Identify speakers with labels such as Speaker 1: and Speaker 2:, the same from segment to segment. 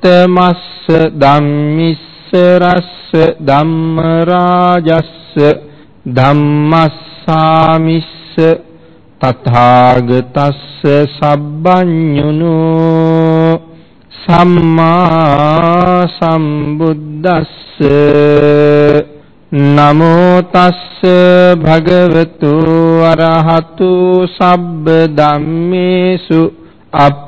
Speaker 1: උත්තමස්ස ධම්මිස්ස රස්ස ධම්ම රාජස්ස ධම්මස්සාමිස්ස තථාගතස්ස සබ්බඤුනෝ සම්මා සම්බුද්දස්ස නමෝ තස්ස භගවතු අරහතු සබ්බ ධම්මේසු අප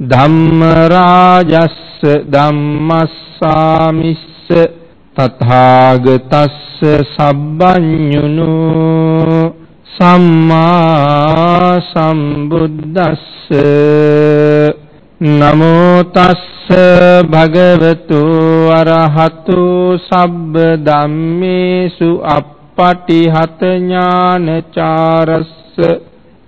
Speaker 1: ධම්ම රාජස්ස ධම්මස්සාමිස්ස තථාගතස්ස සබ්බඤුනු සම්මා සම්බුද්දස්ස නමෝ තස්ස භගවතු අරහතු සබ්බ ධම්මේසු අප්පටිහත ඥානචාරස්ස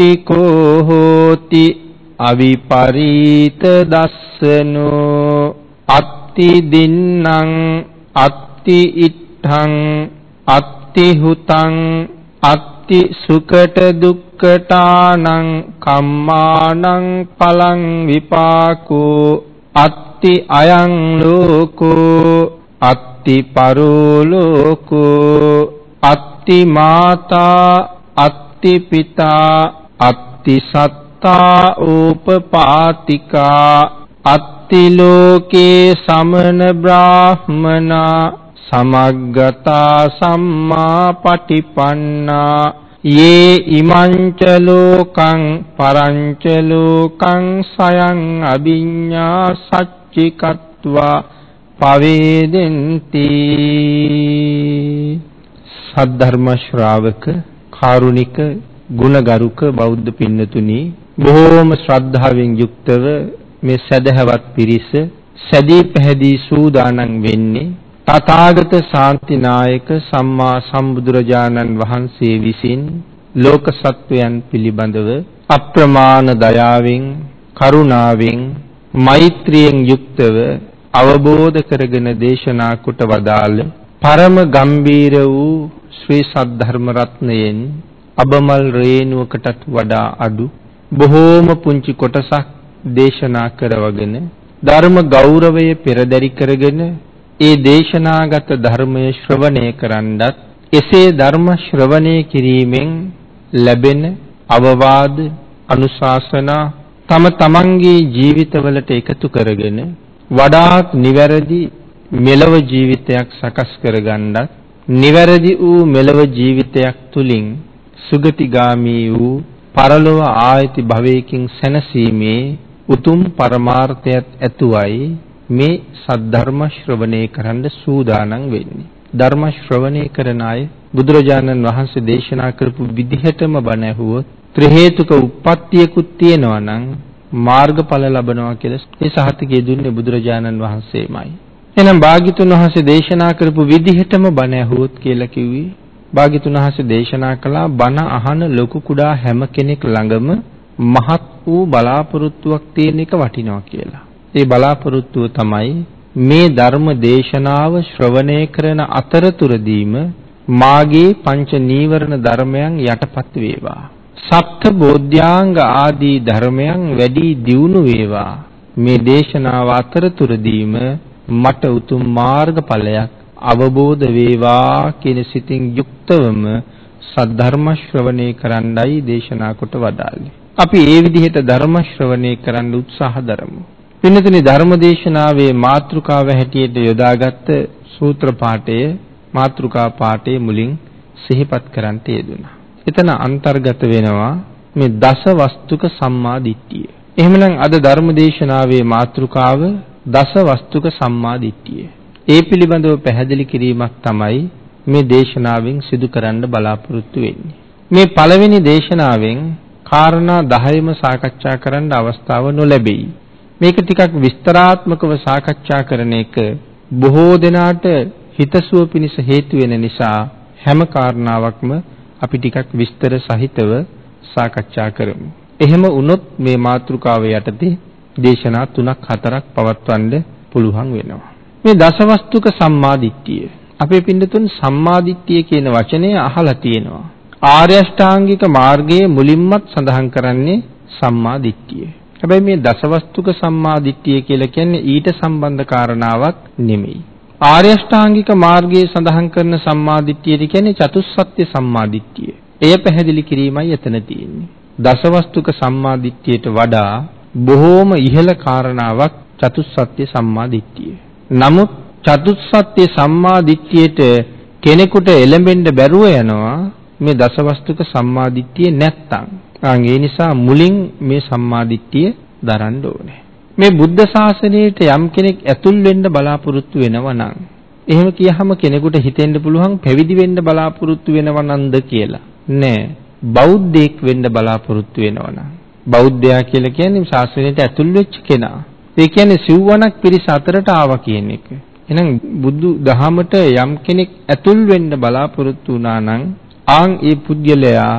Speaker 1: ටිකෝ හෝති අවිපරීත දස්සනෝ අත්ති දින්නම් අත්ති ඉත්තං අත්ති හුතං අත්ති සුකට දුක්කටානං කම්මානං පලං විපාකෝ අත්ති අයං ලෝකෝ අත්ති පරෝලෝකෝ අත්ති මාතා අත්ති පිතා අත්ති සත්තා ඕපපාතිකා අත්ති ලෝකේ සමන බ්‍රාහ්මනා සමග්ගතා සම්මා පටිපන්නා යේ ඉමංච ලෝකං පරංච ලෝකං සයං අභිඤ්ඤා සච්චිකත්වා පවේදෙන්ති. සද්ධර්ම ශ්‍රාවක කාරුණික ගුණගරුක බෞද්ධ පින්නතුනි බොහෝම ශ්‍රද්ධාවෙන් යුක්තව මේ සදහවත් පිරිස සැදී පැහැදී සූදානම් වෙන්නේ තථාගත ශාන්තිනායක සම්මා සම්බුදුරජාණන් වහන්සේ විසින් ලෝක සත්වයන් පිළිබඳව අප්‍රමාණ දයාවෙන් කරුණාවෙන් මෛත්‍රියෙන් යුක්තව අවබෝධ කරගෙන දේශනා කොට වදාළ පරම ගම්බීර වූ ශ්‍රී සද්ධර්ම රත්නයෙන් අබමල් රේණුවකටත් වඩා අඩු. බොහෝම පුංචි කොටසක් දේශනා කරවගෙන ධර්ම ගෞරවය පෙරදරි කරගෙන ඒ දේශනාගත ධර්මය ශ්‍රවණය කරන්නත් එසේ ධර්ම ශ්‍රවණය කිරීමෙන් ලැබෙන අවවාද අනුශාසනා තම තමන්ගේ ජීවිතවලට එකතු කරගෙන වඩාත් නිවැරදි මෙලව ජීවිතයක් සකස් කරගන්නත් නිවැරදි වූ මෙලව ජීවිතයක් තුලින් සුගතිගාමී වූ පරලොව ආයති භවයකින් සැනසීමේ උතුම් පරමාර්ථයත් ඇතුවයි මේ සද්ධර්ම ශ්‍රවණය කරන්න සූදානම් වෙන්නේ. ධර්ම ශ්‍රවණය කරන අය බුදුරජාණන් වහන්සේ දේශනා කරපු විදිහටම බණ ඇහුවොත් ත්‍රි හේතුක උප්පත්තියකුත් තියෙනවා නම් මාර්ගඵල ලබනවා කියලා ඒ සහතිකය දුන්නේ බුදුරජාණන් වහන්සේමයි. එහෙනම් භාග්‍යතුන් වහන්සේ දේශනා කරපු විදිහටම බණ ඇහුවොත් කියලා කිව්වේ භාග්‍යතුන් වහන්සේ දේශනා කළා බණ අහන ලොකු කුඩා හැම කෙනෙක් ළඟම මහත් වූ බලාපොරොත්තුවක් තියෙන එක වටිනවා කියලා. ඒ බලාපොරොත්තුව තමයි මේ ධර්ම දේශනාව ශ්‍රවණය කරන අතරතුරදීම මාගේ පංච නීවරණ ධර්මයන් යටපත් වේවා. සප්ත බෝධ්‍යාංග ආදී ධර්මයන් වැඩි දියුණු වේවා. මේ දේශනාව අතරතුරදීම මට උතුම් මාර්ගඵලයක් අවබෝධ වේවා කියන සිතින් යුක්තවම සද්ධර්ම ශ්‍රවණය කරන්නයි දේශනා කොට වදාළේ. අපි ඒ විදිහට ධර්ම ශ්‍රවණය කරන්න උත්සාහ දරමු. පින්නතුනි ධර්ම දේශනාවේ මාතෘකාව හැටියට යොදාගත් සූත්‍ර පාඨය මාතෘකා පාඨයේ මුලින් සිහිපත් කරන්න යෙදුණා. එතන අන්තර්ගත වෙනවා මේ දස වස්තුක සම්මා දිට්ඨිය. එහෙමනම් අද ධර්ම දේශනාවේ මාතෘකාව දස වස්තුක සම්මා දිට්ඨිය. ඒ පිළිබඳව පැහැදිලි කිරීමක් තමයි මේ දේශනාවෙන් සිදු කරන්න බලාපොරොත්තු වෙන්නේ. මේ පළවෙනි දේශනාවෙන් කාරණා 10ම සාකච්ඡා කරන්න අවස්ථාව නොලැබෙයි. මේක ටිකක් විස්තරාත්මකව සාකච්ඡා කරන එක බොහෝ දෙනාට හිතසුව පිණිස හේතු වෙන නිසා හැම කාරණාවක්ම අපි ටිකක් විස්තර සහිතව සාකච්ඡා කරමු. එහෙම වුණොත් මේ මාතෘකාව යටතේ දේශනා 3ක් 4ක් පවත්වන්න පුළුවන් වෙනවා. මේ දසවස්තුක සම්මාදිට්ඨිය අපේ පින්නතුන් සම්මාදිට්ඨිය කියන වචනය අහලා තියෙනවා. ආර්ය අෂ්ටාංගික මාර්ගයේ මුලින්මත් සඳහන් කරන්නේ සම්මාදිට්ඨිය. හැබැයි මේ දසවස්තුක සම්මාදිට්ඨිය කියලා කියන්නේ ඊට සම්බන්ධ කාරණාවක් නෙමෙයි. ආර්ය අෂ්ටාංගික මාර්ගයේ සඳහන් කරන සම්මාදිට්ඨිය කියන්නේ චතුස්සත්‍ය සම්මාදිට්ඨිය. එය පැහැදිලි කිරීමයි එතන තියෙන්නේ. දසවස්තුක සම්මාදිට්ඨියට වඩා බොහෝම ඉහළ කාරණාවක් චතුස්සත්‍ය සම්මාදිට්ඨිය. නමුත් චතුස්සත්‍ය සම්මාදිට්ඨියට කෙනෙකුට එළඹෙන්න බැරුව යනවා මේ දසවස්තුක සම්මාදිට්ඨිය නැත්තම්. ආන් ඒ නිසා මුලින් මේ සම්මාදිට්ඨිය දරන්න ඕනේ. මේ බුද්ධ ශාසනයට යම් කෙනෙක් ඇතුල් වෙන්න බලාපොරොත්තු වෙනවා නම් එහෙම කියහම කෙනෙකුට හිතෙන්න පුළුවන් පැවිදි වෙන්න බලාපොරොත්තු වෙනවා නන්ද කියලා. නෑ. බෞද්ධයෙක් වෙන්න බලාපොරොත්තු වෙනවා නම් බෞද්ධයා කියලා කියන්නේ ශාසනයට ඇතුල් වෙච්ච කෙනා. ඒ කියන්නේ සිව්වණක් පිරිස අතරට ආවා කියන එක. එහෙනම් බුදු දහමට යම් කෙනෙක් ඇතුල් වෙන්න බලාපොරොත්තු වුණා නම් ආන් ඒ පුද්ගලයා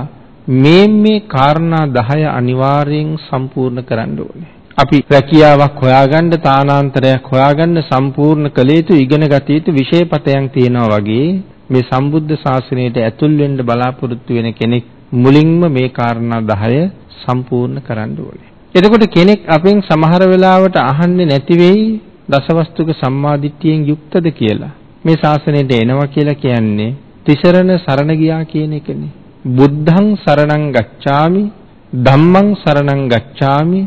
Speaker 1: මේ මේ කාරණා 10 අනිවාර්යෙන් සම්පූර්ණ කරන්න ඕනේ. අපි රැකියාවක් හොයාගන්න තානාන්තරයක් හොයාගන්න සම්පූර්ණ කළ යුතු ඉගෙන ගත යුතු විෂයපතයන් තියෙනවා වගේ මේ සම්බුද්ධ ශාසනයට ඇතුල් වෙන්න බලාපොරොත්තු වෙන කෙනෙක් මුලින්ම මේ කාරණා 10 සම්පූර්ණ කරන්න ඕනේ. එතකොට කෙනෙක් අපෙන් සමහර වෙලාවට අහන්නේ නැති වෙයි දසවස්තුක සම්මාදිට්ඨියෙන් යුක්තද කියලා. මේ ශාසනයට එනවා කියලා කියන්නේ තිසරණ සරණ ගියා කියන එකනේ. බුද්ධං සරණං ගච්ඡාමි ධම්මං සරණං ගච්ඡාමි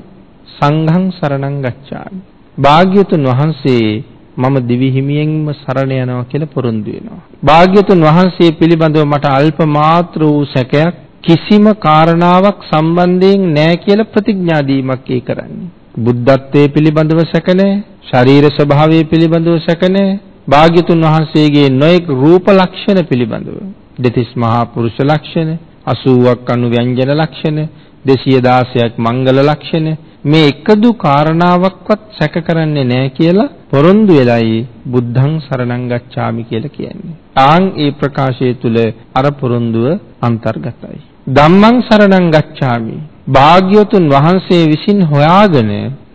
Speaker 1: සංඝං සරණං ගච්ඡාමි. භාග්‍යතුන් වහන්සේ මම දිවි හිමියෙන්ම සරණ යනවා කියලා පොරොන්දු වෙනවා. භාග්‍යතුන් වහන්සේ පිළිබඳව මට අල්ප මාත්‍ර වූ සැකයක් කිසිම කාරණාවක් සම්බන්ධයෙන් නැහැ කියලා ප්‍රතිඥා දීමක් ඒ කරන්නේ. බුද්ධත්වයේ පිළිබඳව සැක නැහැ, ශරීර ස්වභාවය පිළිබඳව සැක නැහැ, භාග්‍යතුන් වහන්සේගේ නොඑක් රූප ලක්ෂණ පිළිබඳව, දෙතිස් මහා පුරුෂ ලක්ෂණ, 80ක් අනු ව්‍යංජන ලක්ෂණ, 216ක් මංගල ලක්ෂණ මේ එකදු කාරණාවක්වත් සැක කරන්නේ නැහැ කියලා පොරොන්දු වෙලයි බුද්ධං සරණං ගච්ඡාමි කියලා කියන්නේ. ආන් ඒ ප්‍රකාශය තුල අර පොරොන්දුව අන්තර්ගතයි. ධම්මං සරණං ගච්ඡාමි. භාග්‍යවතුන් වහන්සේ විසින් හොයාගෙන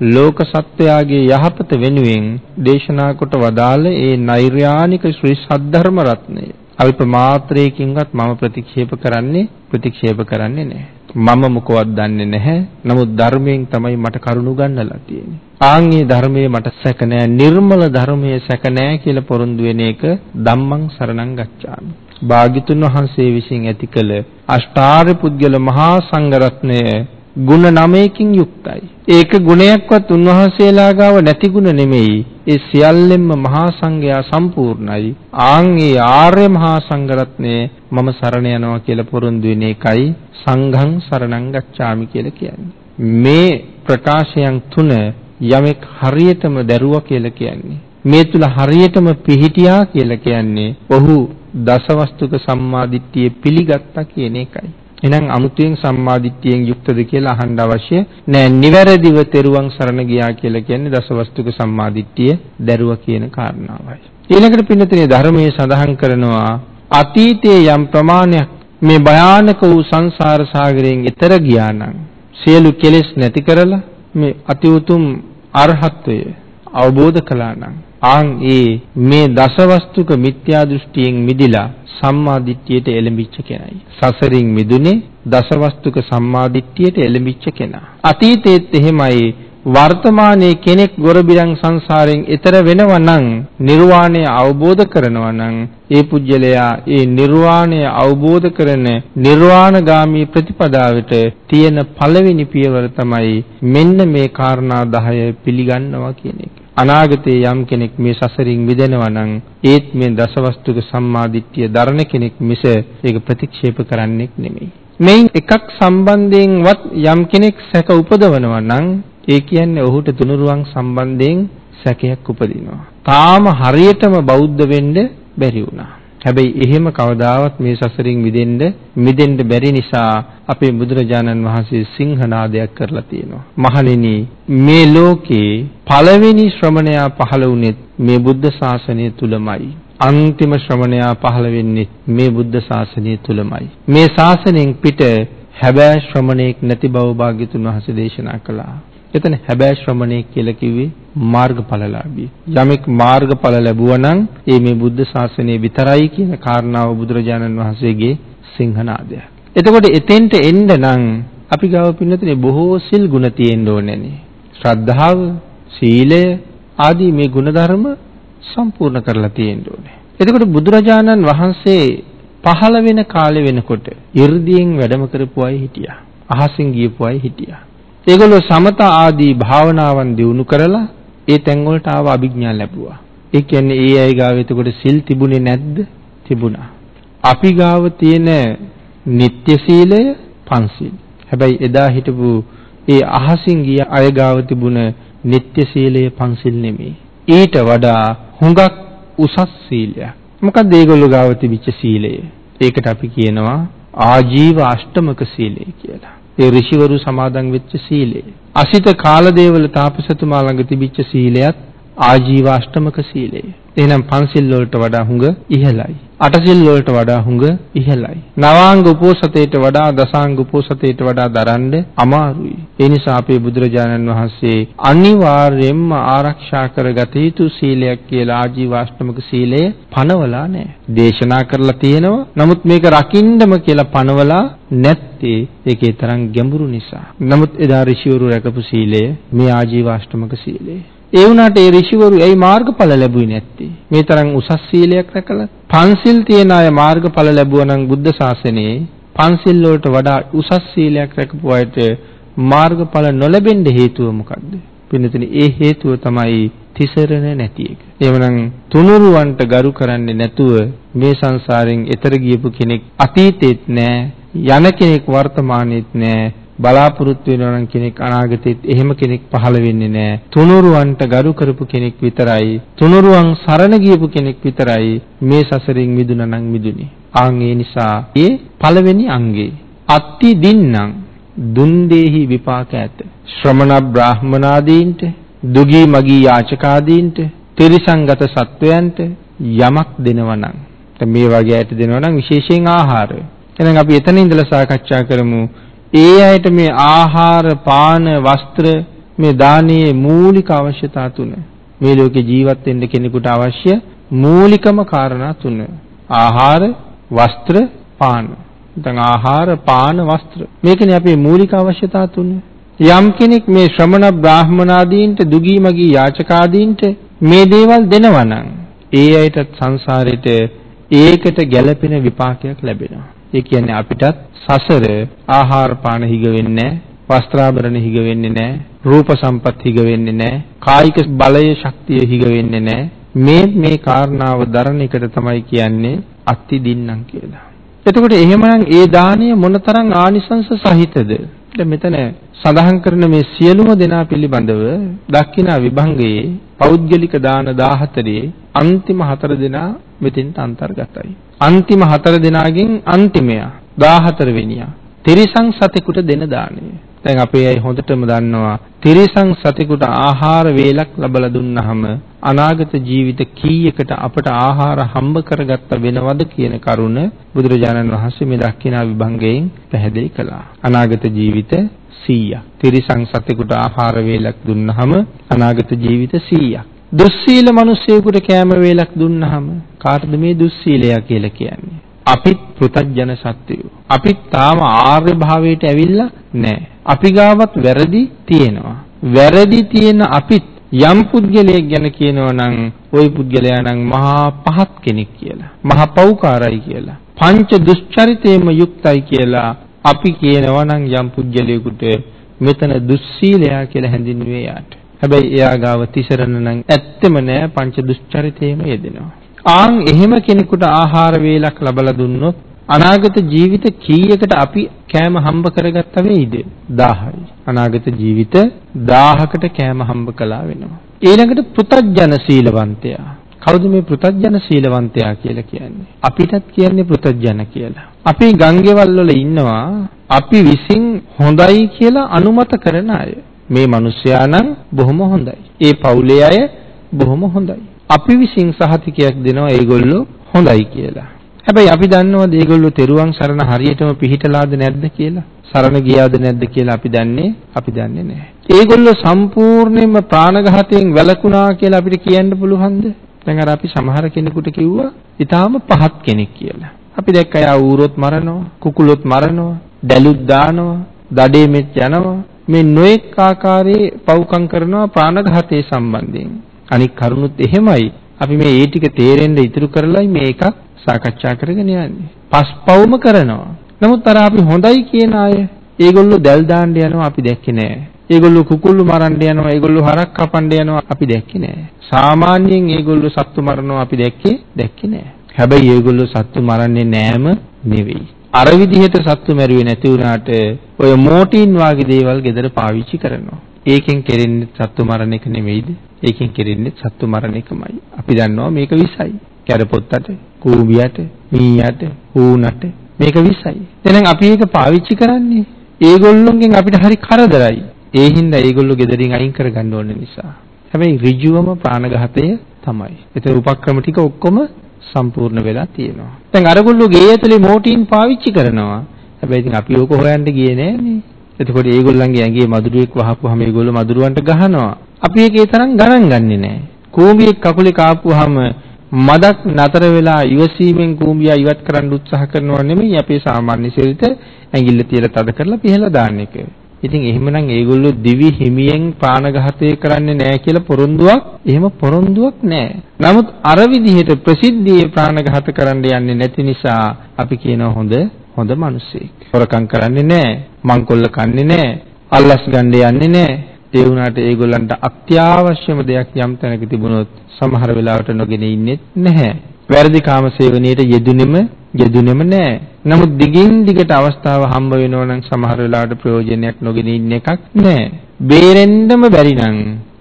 Speaker 1: ලෝක සත්වයාගේ යහපත වෙනුවෙන් දේශනා කොට වදාළ ඒ නෛර්යානික ශ්‍රී සද්ධර්ම රත්නය අල්ප මාත්‍රයකින්වත් මම ප්‍රතික්ෂේප කරන්නේ ප්‍රතික්ෂේප කරන්නේ නැහැ. මම මොකවත් දන්නේ නැහැ. නමුත් ධර්මයෙන් තමයි මට කරුණු ගන්නලා තියෙන්නේ. ආන්ගේ ධර්මයේ මට සැක නැහැ. නිර්මල ධර්මයේ සැක නැහැ කියලා පොරොන්දු වෙන එක ධම්මං සරණං ගච්ඡාමි. භාග්‍යතුන් වහන්සේ විසින් ඇති කළ අෂ්ටාර්ය පුද්ගල මහා සංඝරත්නය ගුණ නමයකින් යුක්තයි. ඒක ගුණයක්වත් උන්වහන්සේලා ගාව නැති ගුණ නෙමෙයි. ඒ සියල්ලෙන්ම මහා සංඝයා සම්පූර්ණයි. ආන් ඒ ආර්ය මහා සංඝරත්නයේ මම සරණ යනවා කියලා පොරොන්දු වෙන එකයි සංඝං සරණං ගච්ඡාමි කියලා කියන්නේ. මේ ප්‍රකාශයන් තුන යමෙක් හරියටම දැරුවා කියලා කියන්නේ. මේ තුල හරියටම පිහිටියා කියලා කියන්නේ ඔහු දසවස්තුක සම්මාදිට්ඨිය පිළිගත්තා කියන එකයි. එහෙනම් අමුතුවෙන් සම්මාදිට්ඨියෙන් යුක්තද කියලා අහන්න අවශ්‍ය නෑ. නිවැරදිව තෙරුවන් සරණ ගියා කියලා කියන්නේ දසවස්තුක සම්මාදිට්ඨිය දැරුවා කියන කාරණාවයි. ඊළඟට පින්නතේ ධර්මයේ සඳහන් කරනවා අතීතයේ යම් ප්‍රමාණයක් මේ භයානක වූ සංසාර සාගරයෙන් එතර ගියා නම් සියලු කෙලෙස් නැති කරලා මේ අති උතුම් අරහත්වය අවබෝධ කළා නම් ආන් ඒ මේ දසවස්තුක මිත්‍යා දෘෂ්ටියෙන් මිදිලා සම්මා දිට්ඨියට එළඹිච්ච කෙනයි. සසරින් මිදුනේ දසවස්තුක සම්මා දිට්ඨියට එළඹිච්ච කෙනා. අතීතයේත් එහෙමයි වර්තමානයේ කෙනෙක් ගොරබිරන් සංසාරයෙන් එතර වෙනවා නම් නිර්වාණය අවබෝධ කරනවා නම් ඒ පුජ්‍යලයා ඒ නිර්වාණය අවබෝධ කරන නිර්වාණගාමී ප්‍රතිපදාවට තියෙන පළවෙනි පියවර තමයි මෙන්න මේ කාරණා 10 පිළිගන්නවා කියන එක. අනාගතයේ යම් කෙනෙක් මේ සසරින් මිදෙනවා නම් ඒත් මේ දසවස්තුක සම්මාදිට්ඨිය දරණ කෙනෙක් මිස ඒක ප්‍රතික්ෂේප කරන්නෙක් නෙමෙයි. මේන් එකක් සම්බන්ධයෙන්වත් යම් කෙනෙක් සැක උපදවනවා නම් ඒ කියන්නේ ඔහුට තුනුරුවන් සම්බන්ධයෙන් සැකයක් උපදිනවා. තාම හරියටම බෞද්ධ වෙන්න බැරි වුණා. හැබැයි එහෙම කවදාවත් මේ සසරින් මිදෙන්න මිදෙන්න බැරි නිසා අපේ බුදුරජාණන් වහන්සේ සිංහනාදයක් කරලා තියෙනවා. මහණෙනි මේ ලෝකේ පළවෙනි ශ්‍රමණයා පහළ වුණෙත් මේ බුද්ධ ශාසනය තුලමයි. අන්තිම ශ්‍රමණයා පහළ වෙන්නේ මේ බුද්ධ ශාසනය තුලමයි. මේ ශාසනයෙන් පිට හැබෑ ශ්‍රමණෙක් නැති බව භාග්‍යතුන් වහන්සේ දේශනා කළා. එතන හැබෑ ශ්‍රමණෙක් කියලා කිව්වේ මාර්ගඵලලාභී. යමෙක් මාර්ගඵල ලැබුවා නම් ඒ මේ බුද්ධ ශාසනය විතරයි කියන කාරණාව බුදුරජාණන් වහන්සේගේ සිංහනාදයක්. එතකොට එතෙන්ට එන්න නම් අපි ගාව පින්නතුනේ බොහෝ සිල් ගුණ තියෙන්න ඕනේනේ. ශ්‍රද්ධාව, සීලය ආදී මේ ගුණධර්ම සම්පූර්ණ කරලා තියෙන්න ඕනේ. එතකොට බුදුරජාණන් වහන්සේ පහළ වෙන කාලේ වෙනකොට 이르දියෙන් වැඩම කරපු අය හිටියා. අහසින් ගියපු අය හිටියා. ඒගොල්ලෝ සමත ආදී භාවනාවන් දියුණු කරලා ඒ තැන් වලට ආව අභිඥා ලැබුවා. ඒ කියන්නේ ඒ අය ගාව එතකොට සිල් තිබුණේ නැද්ද? තිබුණා. අපි ගාව තියෙන නিত্য සීලය 500. හැබැයි එදා හිටපු ඒ අහසින් ගිය අය ගාව තිබුණ නিত্য සීලය 500 නෙමෙයි. ඊට වඩා හුඟක් උසස් සීලයක්. මොකක්ද ඒගොල්ලෝ ගාව තිබිච්ච සීලය? ඒකට අපි කියනවා ආජීව අෂ්ටමක සීලය කියලා. ඒ ඍෂිවරු සමාදන් වෙච්ච සීලය. අසිත කාලදේවල තාපසතුමා ළඟ තිබිච්ච සීලයත් ආජීවාෂ්ටමක සීලය. එහෙනම් පන්සිල් වලට වඩා හුඟ ඉහළයි. අටසිල් වලට වඩා හුඟ ඉහළයි. නවාංග උපෝසතයට වඩා දසාංග උපෝසතයට වඩා දරන්න අමාරුයි. ඒ නිසා අපේ බුදුරජාණන් වහන්සේ අනිවාර්යයෙන්ම ආරක්ෂා කරගත යුතු සීලයක් කියලා ආජීවාෂ්ටමක සීලය පනවලා නැහැ. දේශනා කරලා තියෙනවා. නමුත් මේක රකින්නම කියලා පනවලා නැත්තේ ඒකේ තරම් ගැඹුරු නිසා. නමුත් එදා ඍෂිවරු රැකපු සීලය මේ ආජීවාෂ්ටමක සීලය. ඒ වුණාට ඒ ඍෂිවරු ඇයි මාර්ගඵල ලැබුවේ නැත්තේ? මේ තරම් උසස් සීලයක් රැකලා පන්සිල් තියන අය මාර්ගඵල ලැබුවා නම් බුද්ධ ශාසනයේ පන්සිල් වලට වඩා උසස් සීලයක් රැකපු අයට මාර්ගඵල නොලැබෙන්න හේතුව මොකද්ද? පින්නතුනි ඒ හේතුව තමයි තිසරණ නැති එක. එවනම් තුනුරුවන්ට ගරු කරන්නේ නැතුව මේ සංසාරයෙන් එතර ගියපු කෙනෙක් අතීතෙත් නෑ යන කෙනෙක් වර්තමානෙත් නෑ බලාපොරොත්තු වෙනවා නම් කෙනෙක් අනාගතෙත් එහෙම කෙනෙක් පහළ වෙන්නේ නැහැ. තුනුරුවන්ට ගරු කරපු කෙනෙක් විතරයි. තුනුරුවන් සරණ ගියපු කෙනෙක් විතරයි මේ සසරින් මිදුණා නම් මිදුනේ. ආන් ඒ නිසා ඒ පළවෙනි අංගේ අත්ති දින්නම් දුන් දෙහි විපාක ඇත. ශ්‍රමණ බ්‍රාහ්මනාදීන්ට, දුගී මගී යාචකාදීන්ට, ත්‍රිසංගත සත්වයන්ට යමක් දෙනවා නම් මේ වගේ ඇට දෙනවා නම් විශේෂයෙන් ආහාර එහෙනම් අපි එතන ඉඳලා සාකච්ඡා කරමු. ඒ අයට මේ ආහාර, පාන, වස්ත්‍ර මේ දානීය මූලික අවශ්‍යතා තුන. මේ ලෝකේ ජීවත් වෙන්න කෙනෙකුට අවශ්‍ය මූලිකම කාරණා තුන. ආහාර, වස්ත්‍ර, පාන. දැන් ආහාර, පාන, වස්ත්‍ර. මේකනේ අපේ මූලික අවශ්‍යතා තුන. යම් කෙනෙක් මේ ශ්‍රමණ බ්‍රාහ්මනාදීන්ට දුගී මගී යාචකාදීන්ට මේ දේවල් දෙනවා නම් ඒ අයට සංසාරෙට ඒකට ගැළපෙන විපාකයක් ලැබෙනවා. ඒ කියන්නේ අපිටත් සසර ආහාර පාන හිග වෙන්නේ වස්ත්‍රාභරණ හිග වෙන්නේ නැහැ. රූප සම්පත් හිග වෙන්නේ නැහැ. කායික බලය ශක්තිය හිග වෙන්නේ නැහැ. මේ මේ කාරණාව දරන එකට තමයි කියන්නේ අත්ති දින්නම් කියලා. එතකොට එහෙමනම් ඒ දාණය මොනතරම් ආනිසංස සහිතද? දැන් මෙතන සඳහන් කරන මේ සියලුම දෙනා පිළිබඳව දක්ෂිනා විභංගයේ පෞද්ගලික දාන 14 අන්තිම හතර දෙනා මෙතෙන්ට අන්තර්ගතයි. අන්තිම හතර දෙනාගෙන් අන්තිමයා 14 වෙනියා තිරිසං සතෙකුට දෙන දාණය. දැන් අපේ අය හොඳටම දන්නවා තිරිසං සතෙකුට ආහාර වේලක් ලබලා දුන්නාම අනාගත ජීවිත කීයකට අපට ආහාර හම්බ කරගත්ත වෙනවද කියන කරුණ බුදුරජාණන් වහන්සේ මේ දක්ෂිනා විභංගයෙන් පැහැදිලි කළා. අනාගත ජීවිත 100ක්. තිරිසං සතෙකුට ආහාර වේලක් දුන්නාම අනාගත ජීවිත 100ක්. දුස්සීල මිනිස්සෙකුට කෑම වේලක් දුන්නාම කාටද මේ දුස්සීලයා කියලා කියන්නේ? අපිත් පෘතජන සත්වයෝ. අපිත් තාම ආර්ය භාවයට ඇවිල්ලා නැහැ. අපි ගාවත් වැරදි තියෙනවා. වැරදි තියෙන අපිත් යම් පුද්ගලයෙක් ගැන කියනවා නම් ওই පුද්ගලයා නම් මහා පහත් කෙනෙක් කියලා. මහා පෞකාරයි කියලා. පංච දුෂ්චරිතේම යුක්තයි කියලා අපි කියනවා නම් යම් පුද්ගලයෙකුට මෙතන දුස්සීලයා කියලා හැඳින්වුවේ යාට. හැබැයි එයා ගාව තිසරණ නම් ඇත්තෙම නෑ පංච දුෂ්චරිතේම යෙදෙනවා. ආන් එහෙම කෙනෙකුට ආහාර වේලක් ලබලා දුන්නොත් අනාගත ජීවිත කීයකට අපි කෑම හම්බ කරගත්ත වෙයිද? 1000යි අනාගත ජීවිත 1000කට කෑම හම්බ කළා වෙනවා. ඊළඟට පෘතජන සීලවන්තයා කවුද මේ පෘතජන සීලවන්තයා කියලා කියන්නේ? අපිටත් කියන්නේ පෘතජන කියලා. අපි ගංගේවල් වල ඉන්නවා අපි විසින් හොඳයි කියලා අනුමත කරන අය. මේ මිනිස්යා නම් බොහොම හොඳයි ඒ පවුලේ අය බොහොම හොඳයි අපි විසින් සහතිකයක් දෙනවා ඒගොල්ලෝ හොඳයි කියලා. හැබැයි අපි දන්නවද ඒගොල්ලෝ තෙරුවන් සරණ හරියටම පිළිහිටලාද නැද්ද කියලා? සරණ ගියාද නැද්ද කියලා අපි දන්නේ අපි දන්නේ නැහැ. ඒගොල්ලෝ සම්පූර්ණයෙන්ම ප්‍රාණඝාතයෙන් වැළකුණා කියලා අපිට කියන්න පුළුවන්ද? දැන් අර අපි සමහර කෙනෙකුට කිව්වා ඊටාම පහත් කෙනෙක් කියලා. අපි දැක්ක අය ඌරොත් මරනවා, කුකුලොත් මරනවා, දැලුත් දානවා, දඩේ මෙත් යනවා. මේ නොඑක් ආකාරයේ පව්කම් කරනවා ප්‍රාණඝාතයේ සම්බන්ධයෙන්. අනික් කරුණුත් එහෙමයි. අපි මේ ඒ ටික තේරෙන්න ඉතුරු කරලයි මේ එකක් සාකච්ඡා කරගෙන යන්නේ. පස්පවුම කරනවා. නමුත් අර අපි හොඳයි කියන අය ඒගොල්ලෝ දැල් දාන්න යනවා අපි දැක්කේ නෑ. ඒගොල්ලෝ කුකුල්ලු මරන්න යනවා ඒගොල්ලෝ හරක් කපන්න යනවා අපි දැක්කේ නෑ. සාමාන්‍යයෙන් ඒගොල්ලෝ සත්තු මරනවා අපි දැක්කේ දැක්කේ නෑ. හැබැයි ඒගොල්ලෝ සත්තු මරන්නේ නෑම නෙවෙයි. අර විදිහට සත්තු මැරුවේ නැති වුණාට ඔය මෝටින් වාගේ දේවල් gedara පාවිච්චි කරනවා. ඒකෙන් කෙරෙන්නේ සත්තු මරණ එක නෙමෙයිද? ඒකෙන් කෙරෙන්නේ සත්තු මරණ එකමයි. අපි දන්නවා මේක විසයි. කැරපොත්තට, කූඹියට, මීයට, ඌනට මේක විසයි. එහෙනම් අපි ඒක පාවිච්චි කරන්නේ ඒගොල්ලොන්ගෙන් අපිට හරි කරදරයි. ඒ හින්දා ඒගොල්ලෝ gederin අයින් කරගන්න ඕන නිසා. හැබැයි ඍජුවම ප්‍රාණඝාතය තමයි. ඒතර උපක්‍රම ටික ඔක්කොම සම්පූර්ණ වෙලා තියෙනවා. දැන් අරගොල්ලෝ ගේ ඇතුලේ මෝටින් පාවිච්චි කරනවා. හැබැයි ඉතින් අපි ඕක හොයන්න ගියේ නෑනේ. එතකොට ඒගොල්ලන්ගේ ඇඟේ මදුරුවෙක් වහපුවාම ඒගොල්ලෝ මදුරුවන්ට ගහනවා. අපි ඒකේ තරම් ගණන් ගන්නෙ නෑ. කූඹියෙක් කකුලේ කාපුවාම මදක් නතර වෙලා ඉවසීමෙන් කූඹියා ඉවත් කරන්න උත්සාහ කරනවා නෙමෙයි අපේ සාමාන්‍ය සිරිත ඇඟිල්ල තියලා තද කරලා පිහලා දාන්න එක. ඉතින් එහෙමනම් ඒගොල්ලෝ දිවි හිමියෙන් ප්‍රාණඝාතය කරන්නේ නැහැ කියලා පොරොන්දුවක් එහෙම පොරොන්දුවක් නැහැ. නමුත් අර විදිහට ප්‍රසිද්ධියේ ප්‍රාණඝාත කරන්න යන්නේ නැති නිසා අපි කියනවා හොඳ හොඳ මිනිස්සෙක්. හොරකම් කරන්නේ නැහැ, මංකොල්ල කන්නේ නැහැ, අල්ලස් ගන්න යන්නේ නැහැ. ඒ වුණාට ඒගොල්ලන්ට අත්‍යවශ්‍යම දෙයක් යම් තැනක තිබුණොත් සමහර වෙලාවට නොගෙන ඉන්නේ නැහැ. වැරදි කාම සේවනයේට යෙදුනෙම යෙදුනෙම නැහැ. නමුත් දිගින් දිගට අවස්ථාව හම්බ වෙනවා නම් සමහර වෙලාවට ප්‍රයෝජනයක් නොගෙන ඉන්න එකක් නැහැ. බේරෙන්නම බැරි නම්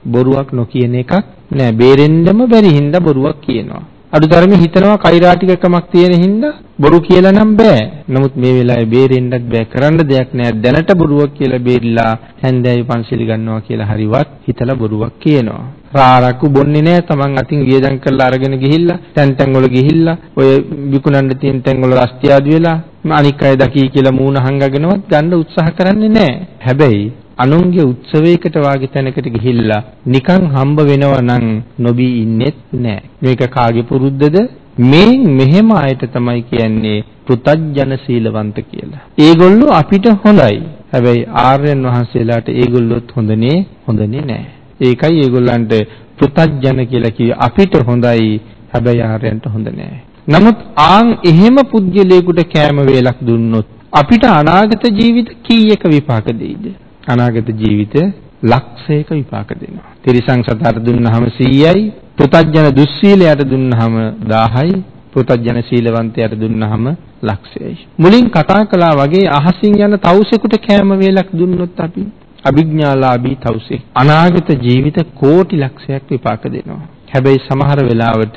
Speaker 1: බොරුවක් නොකියන එකක් නෑ. බේරෙන්නම බැරි හින්දා බොරුවක් කියනවා. අඩුතරමේ හිතනවා කෛරාටිකකමක් තියෙන හින්දා බොරු කියලා නම් බෑ. නමුත් මේ වෙලාවේ බේරෙන්නත් බෑ. කරන්න දෙයක් නෑ. දැනට බොරුවක් කියලා බේරිලා හැන්දෑවේ පන්සිල් ගන්නවා කියලා හරිවත් හිතලා බොරුවක් කියනවා. රාරක්කු බොන්නේ නෑ. Taman අතින් වියදම් කරලා අරගෙන ගිහිල්ලා තැන් තැන් වල ගිහිල්ලා ඔය විකුණන්න තියෙන තැන් වල රස්තියාදි වෙලා අනික් අය දකි කියලා මූණ හංගගෙනවත් ගන්න උත්සාහ කරන්නේ නැහැ. හැබැයි අනුන්ගේ උත්සවයකට වාගේ තැනකට ගිහිල්ලා නිකන් හම්බ වෙනවා නම් නොබී ඉන්නෙත් නෑ. මේක කාගේ පුරුද්දද? මේ මෙහෙම අයට තමයි කියන්නේ පෘතජන සීලවන්ත කියලා. ඒගොල්ලෝ අපිට හොඳයි. හැබැයි ආර්යයන් වහන්සේලාට ඒගොල්ලොත් හොඳනේ හොඳනේ නෑ. ඒකයි ඒගොල්ලන්ට පෘතජන කියලා කිව්වේ අපිට හොඳයි හැබැයි ආර්යයන්ට හොඳ නෑ. නමුත් ආන් එහෙම පුද්ගලයෙකුට කෑම වේලක් දුන්නොත් අපිට අනාගත ජීවිත කීයක විපාක දෙයිද? අනාගත ජීවිත ලක්ෂයක විපාක දෙනවා. තිරිසං සතට දුන්නාම 100යි, පෘතජන දුස්සීලයට දුන්නාම 1000යි, පෘතජන සීලවන්තයට දුන්නාම ලක්ෂයයි. මුලින් කතා කළා වගේ අහසින් යන තවුසෙකුට කෑම වේලක් දුන්නොත් අපි අභිඥාලාභී තවුසෙක් අනාගත ජීවිත කෝටි ලක්ෂයක් විපාක දෙනවා. හැබැයි සමහර වෙලාවට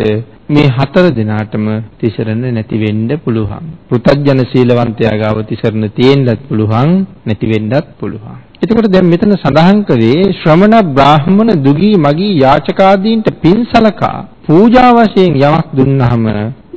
Speaker 1: මේ හතර දිනාටම තිසරණ නැති වෙන්න පුළුවන්. පෘතජන සීලවන්තයා ගාව තිසරණ තියෙන්නත් පුළුවන් නැති වෙන්නත් පුළුවන්. එතකොට දැන් මෙතන සඳහන් කරේ ශ්‍රමණ බ්‍රාහ්මණ දුගී මගී යාචකාදීන්ට පින්සලකා පූජා වශයෙන් යමක් දුන්නාම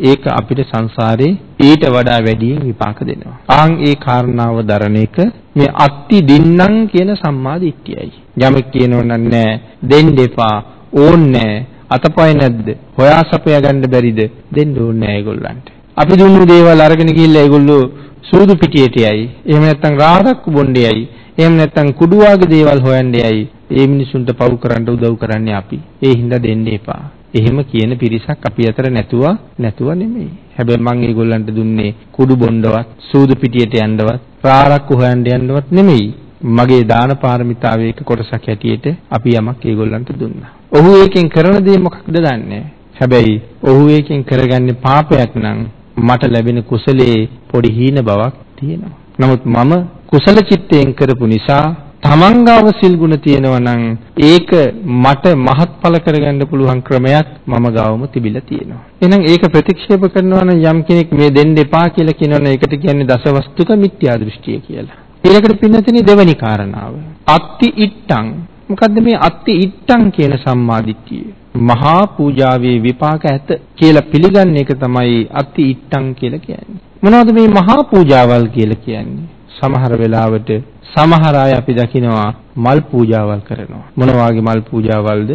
Speaker 1: ඒක අපිට සංසාරේ ඊට වඩා වැඩියෙන් විපාක දෙනවා. ආන් ඒ කාරණාව දරණ එක මේ අත්ති දින්නම් කියන සම්මා දිට්ඨියයි. යමෙක් කියනවනම් නෑ දෙන්න එපා ඕන්නේ අතපය නැද්ද? හොයා සපයා ගන්න බැරිද? දෙන්න ඕනේ නෑ ඒගොල්ලන්ට. අපි දුන්නු දේවල් අරගෙන ගිහිල්ලා ඒගොල්ලෝ සූදු පිටියට යයි. එහෙම නැත්නම් රාහදක්කු බොණ්ඩේ යයි. එහෙම නැත්නම් කුඩුවාගේ දේවල් හොයන්න යයි. ඒ මිනිසුන්ට පව් කරන්න උදව් කරන්නේ අපි. ඒ හින්දා දෙන්න එපා. එහෙම කියන පිරිසක් අපි අතර නැතුව නැතුව නෙමෙයි. හැබැයි මම ඒගොල්ලන්ට දුන්නේ කුඩු බොණ්ඩවත්, සූදු පිටියට යන්නවත්, රාරක්කු හොයන්න යන්නවත් නෙමෙයි. මගේ දාන පාරමිතාවේ එක කොටසක් හැටියට අපි යමක් ඒගොල්ලන්ට දුන්නා. ඔහු ඒකෙන් කරන දේ මොකක්ද දන්නේ හැබැයි ඔහු ඒකෙන් කරගන්නේ පාපයක් නම් මට ලැබෙන කුසලයේ පොඩි හීන බවක් තියෙනවා. නමුත් මම කුසල චිත්තයෙන් කරපු නිසා තමන්ගාව සිල් ගුණ තියෙනවා නම් ඒක මට මහත්ඵල කරගන්න පුළුවන් ක්‍රමයක් මම ගාවම තිබිලා තියෙනවා. එහෙනම් ඒක ප්‍රතික්ෂේප කරනවා නම් යම් කෙනෙක් මේ දෙන්න එපා කියලා කියනවනේ ඒකට කියන්නේ දසවස්තුක මිත්‍යා දෘෂ්ටිය කියලා. ඊළඟට පින්නතනි දෙවැනි කාරණාව. අත්ති ඉට්ටං. මොකද්ද මේ අත්ති ඉට්ටං කියන සම්මාදිට්ඨිය? මහා පූජාවේ විපාක ඇත කියලා පිළිගන්න එක තමයි අත්ති ඉට්ටං කියලා කියන්නේ. මොනවද මේ මහා පූජාවල් කියලා කියන්නේ? සමහර වෙලාවට සමහර අය අපි දකිනවා මල් පූජාවල් කරනවා. මොන වාගේ මල් පූජාවල්ද?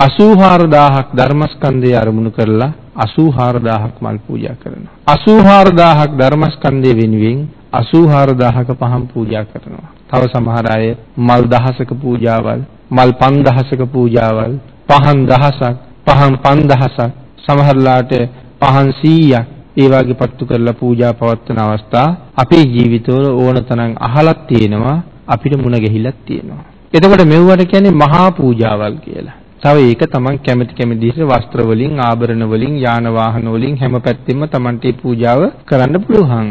Speaker 1: 84000ක් ධර්මස්කන්ධය අරමුණු කරලා 84000ක් මල් පූජා කරනවා. 84000ක් ධර්මස්කන්ධය වෙනුවෙන් 84000ක පහන් පූජා කරනවා. තව සමහර අය මල් දහසක පූජාවල්, මල් 5000ක පූජාවල්, පහන් දහසක්, පහන් 5000ක්, සමහරලාට පහන් 100ක් ඒ වගේ පත්තු කරලා පූජා පවත්වන අවස්ථා අපේ ජීවිතවල ඕනතරම් අහලක් තියෙනවා අපිට මුණ ගැහිලක් තියෙනවා. එතකොට මෙව්වට කියන්නේ මහා පූජාවල් කියලා. තව ඒක තමන් කැමති කැමති විදිහට වස්ත්‍ර වලින් ආභරණ වලින් යාන වාහන වලින් හැම පැත්තෙම තමන්ට පූජාව කරන්න පුළුවන්.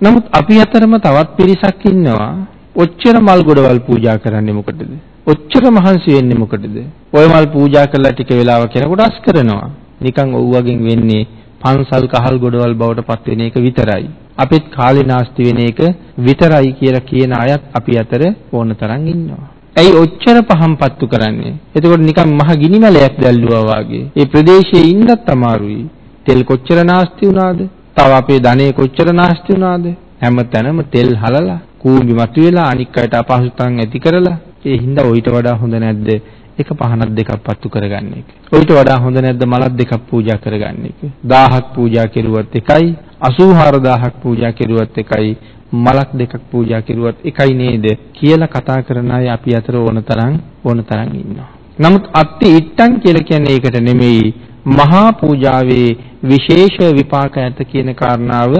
Speaker 1: නමුත් අපි අතරම තවත් පිරිසක් ඉන්නවා ඔච්චර මල් ගොඩවල් පූජා කරන්නේ මොකටද? ඔච්චර මහන්සි වෙන්නේ මොකටද? ඔය මල් පූජා කළා ටික වෙලාවක් යනකොට අස් කරනවා. නිකන් ඔව්වගෙන් වෙන්නේ පන්සල් කහල් ගොඩවල් බවට පත් වෙන එක විතරයි. අපිත් කාලේ නාස්ති වෙන එක විතරයි කියලා කියන අයත් අපි අතර ඕන තරම් ඉන්නවා. ඇයි ඔච්චර පහම් පත්තු කරන්නේ? එතකොට නිකන් මහ ගිනිමැලයක් දැල්ලුවා වාගේ. ඒ ප්‍රදේශයේ ඉන්නත් අමාරුයි. තෙල් කොච්චර නාස්ති වුණාද? තව අපේ ධනෙ කොච්චර නාස්ති වුණාද? හැමතැනම තෙල් හලලා, කූඹි මතුවෙලා අනික් අයට අපහසුතාවම් ඇති කරලා ඒ හින්දා ඔయిత වඩා හොඳ නැද්ද? එක පහනක් දෙකක් පත්තු කරගන්න එක. ඔయిత වඩා හොඳ නැද්ද මලක් දෙකක් පූජා කරගන්න එක. 1000ක් පූජා කෙරුවත් එකයි 84000ක් පූජා කෙරුවත් එකයි මලක් දෙකක් පූජා කෙරුවත් එකයි නේද කියලා කතා කරන අය අපි අතර ඕන තරම් ඕන තරම් ඉන්නවා. නමුත් අත්ති ඉට්ටන් කියලා කියන්නේ ඒකට නෙමෙයි මහා පූජාවේ විශේෂ විපාක ඇත කියන කාරණාව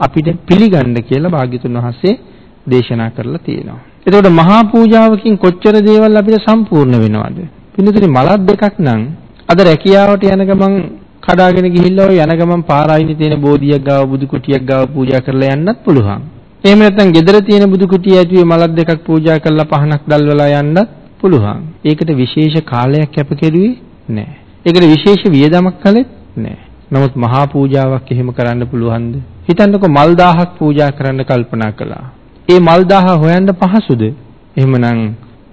Speaker 1: අපිට පිළිගන්න කියලා භාග්‍යතුන් වහන්සේ දේශනා කරලා තියෙනවා. එතකොට මහා පූජාවකින් කොච්චර දේවල් අපිට සම්පූර්ණ වෙනවද? පිළිතුරේ මලක් දෙකක් නම් අද රැකියාවට යන ගමන් කඩාගෙන ගිහිල්ලා ඔය යන ගමන් පාරායිනේ තියෙන බෝධියක් ගාව බුදු කුටියක් ගාව පූජා කරලා යන්නත් පුළුවන්. එහෙම නැත්නම් ගෙදර තියෙන බුදු කුටිය ඇතුලේ මලක් දෙකක් පූජා කරලා පහනක් දැල්වලා යන්නත් පුළුවන්. ඒකට විශේෂ කාලයක් කැප කෙරුවේ නැහැ. ඒකට විශේෂ වියදමක් කළෙත් නැහැ. නමුත් මහා පූජාවක් එහෙම කරන්න පුළුවන්ද? හිතන්නකෝ මල් දහහක් පූජා කරන්න කල්පනා කළා. ඒ මල් දහ හොයන්න පහසුද? එහෙමනම්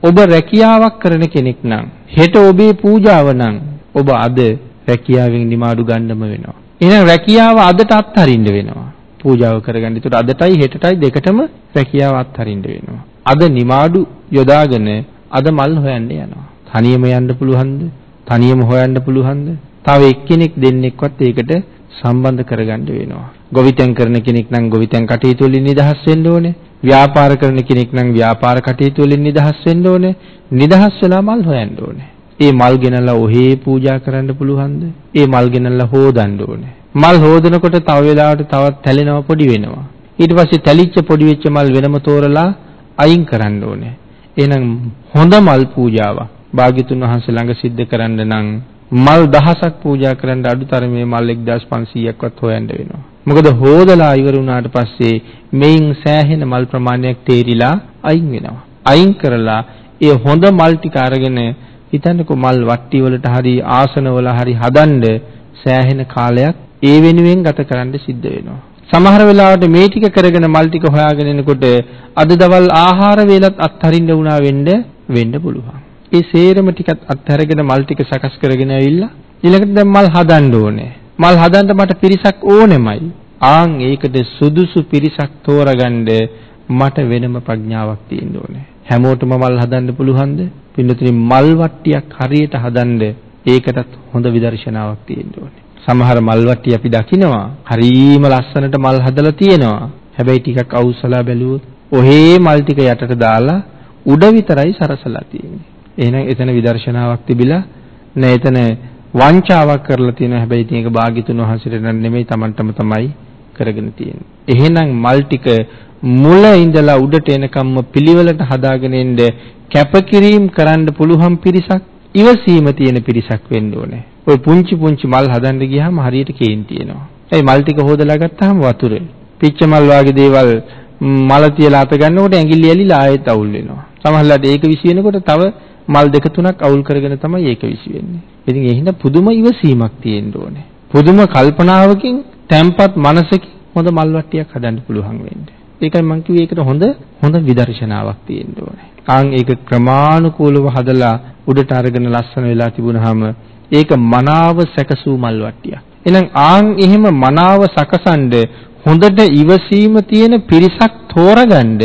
Speaker 1: ඔබ රැකියාවක් කරන කෙනෙක් නම් හෙට ඔබේ පූජාව නම් ඔබ අද රැකියාවෙන් නිමාඩු ගන්නම වෙනවා. එහෙනම් රැකියාව අදට අත්හරින්න වෙනවා. පූජාව කරගන්න. ඒතකොට අදටයි හෙටටයි දෙකටම රැකියාව අත්හරින්න වෙනවා. අද නිමාඩු යොදාගෙන අද මල් හොයන්න යනවා. තනියම යන්න පුළුවන්ද? තනියම හොයන්න පුළුවන්ද? තව එක්කෙනෙක් දෙන්නෙක්වත් ඒකට සම්බන්ධ කරගන්න වෙනවා. ගොවිතැන් කරන කෙනෙක් නම් ගොවිතැන් කටයුතු වලින් නිදහස් වෙන්න ඕනේ. ව්‍යාපාර කරන කෙනෙක් නම් ව්‍යාපාර කටයුතු වලින් නිදහස් වෙන්න ඕනේ. නිදහස් වෙලා මල් හොයන්න ඕනේ. ඒ මල් ගෙනල්ලා ඔහේ පූජා කරන්න පුළුවන්ද? ඒ මල් ගෙනල්ලා හොදන්න ඕනේ. මල් හොදනකොට තව වෙලාවට තවත් තැලෙනව පොඩි වෙනවා. ඊට පස්සේ තැලිච්ච පොඩි වෙච්ච මල් වෙනම තෝරලා අයින් කරන්න ඕනේ. එහෙනම් හොඳ මල් පූජාවක් භාග්‍යතුන් වහන්සේ ළඟ සිද්ධ කරන්න නම් මල් දහසක් පූජා කරන්න අඩුතරමේ මල් 1500ක්වත් හොයන්න වෙනවා. මොකද හොදලා ඉවර වුණාට පස්සේ මේන් සෑහෙන මල් ප්‍රමාණයක් තේරිලා අයින් වෙනවා. අයින් කරලා ඒ හොඳ මල් ටික අරගෙන හිතන්නකෝ මල් වට්ටි වලට හරි ආසන වල හරි හදන්න සෑහෙන කාලයක් ඒ වෙනුවෙන් ගත කරන්න සිද්ධ වෙනවා. සමහර වෙලාවට මේ ටික කරගෙන මල් ටික හොයාගෙන එනකොට අද දවල් ආහාර වේලත් අත්හරින්න වුණා වෙන්න වෙන්න පුළුවන්. ඒ සේරම ටිකත් අත්හැරගෙන මල් ටික සකස් කරගෙන ඇවිල්ලා ඊළඟට දැන් මල් හදන්න ඕනේ. මල් හදන්න මට පිරිසක් ඕනෙමයි. ආන් ඒකට සුදුසු පිරිසක් තෝරගන්න මට වෙනම ප්‍රඥාවක් තියෙන්න ඕනේ. හැමෝටම මල් හදන්න පුළුවන්ද? පින්නතුනි මල් වට්ටියක් හරියට හදන්න ඒකටත් හොඳ විදර්ශනාවක් තියෙන්න ඕනේ. සමහර මල් වට්ටි අපි දකිනවා හරීම ලස්සනට මල් හදලා තියෙනවා. හැබැයි ටිකක් අවුස්සලා බැලුවොත් ඔහේ මල් ටික යටට දාලා උඩ විතරයි සරසලා තියෙන්නේ. එහෙනම් එතන විදර්ශනාවක් තිබිලා නෑ එතන වංචාවක් කරලා තියෙනවා. හැබැයි ඉතින් ඒක භාග්‍යතුන් වහන්සේට නෙමෙයි Tamanටම තමයි කරගෙන තියෙන්නේ. එහෙනම් මල් ටික මුල ඉඳලා උඩට එනකම්ම පිළිවෙලට හදාගෙන ඉන්න කැපකිරීම කරන්න පුළුවන් පිරිසක් ඉවසීම තියෙන පිරිසක් වෙන්න ඕනේ. ওই පුංචි පුංචි මල් හදන්න ගියාම හරියට කේන්ති එනවා. ඒ මල් ටික හොදලා ගත්තාම වතුරේ. පිච්ච මල් වගේ දේවල් මල තියලා අත ගන්නකොට ඇඟිලි ඇලිලා ආයෙත් අවුල් වෙනවා. සමහරවිට ඒක විසි වෙනකොට තව මල් දෙක තුනක් අවුල් කරගෙන තමයි ඒක විසි වෙන්නේ. ඉතින් ඒ හින්දා පුදුම ඉවසීමක් තියෙන්න ඕනේ. පුදුම කල්පනාවකින් තැම්පත් මනසකින් හොඳ මල් වට්ටියක් හදන්න පුළුවන් වෙන්නේ. ඒකයි මම කිව්වේ ඒකට හොඳ හොඳ විදර්ශනාවක් තියෙන්න ඕනේ. ආන් ඒක ක්‍රමානුකූලව හදලා උඩට අරගෙන ලස්සන වෙලා තිබුණාම ඒක මනාව සැකසූ මල් වට්ටියක්. එහෙනම් ආන් එහෙම මනාව සකසන්ඩ හොඳට ඉවසීම තියෙන පිරිසක් තෝරගන්න